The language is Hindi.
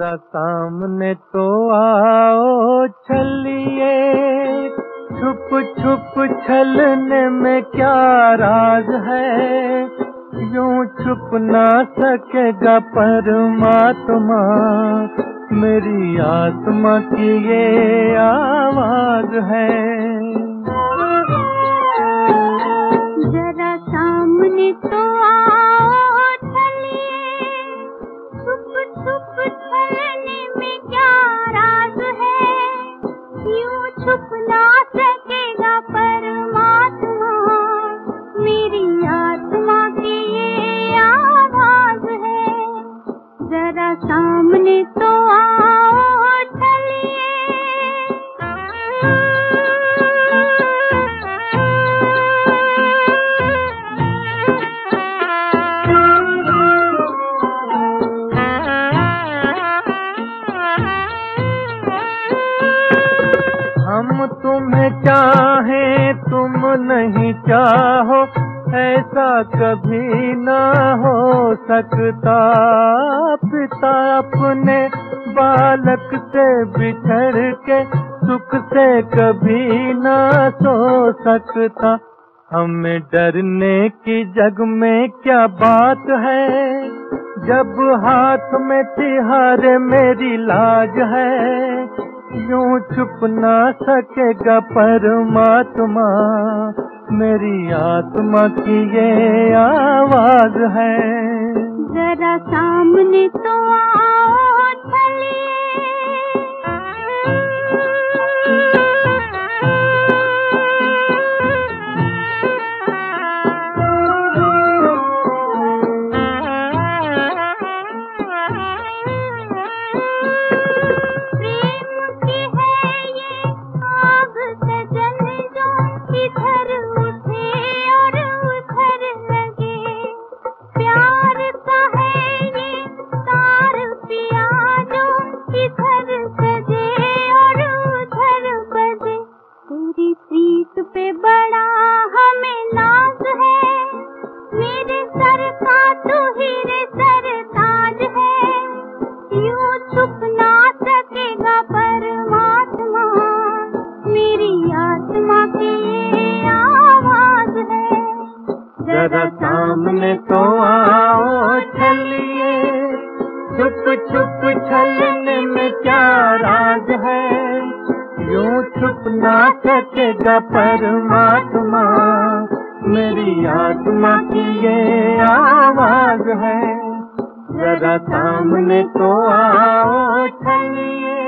सामने तो आओ चलिए छुप छुप छलने में क्या राज है? यूँ छुप ना सकेगा परमात्मा। मेरी आत्मा की ये आवाज़ है। हम तुम्हें चाहें, तुम नहीं चाहो, ऐसा कभी ना हो सकता। पिता अपने बालक से बिछड़ के सुख से कभी ना सो सकता। हमें डरने की जग में क्या बात है? जब हाथ में तिहारे मेरी लाज है यूँ छुप ना सकेगा परमात्मा। मेरी आत्मा की ये आवाज़ है। जरा सामने तो आओ जरा सामने तो आओ चलिए छुप छुप छलने में क्या राज है? यूँ छुप ना सकेगा परमात्मा। मेरी आत्मा की ये आवाज़ है। जरा सामने तो आओ चलिए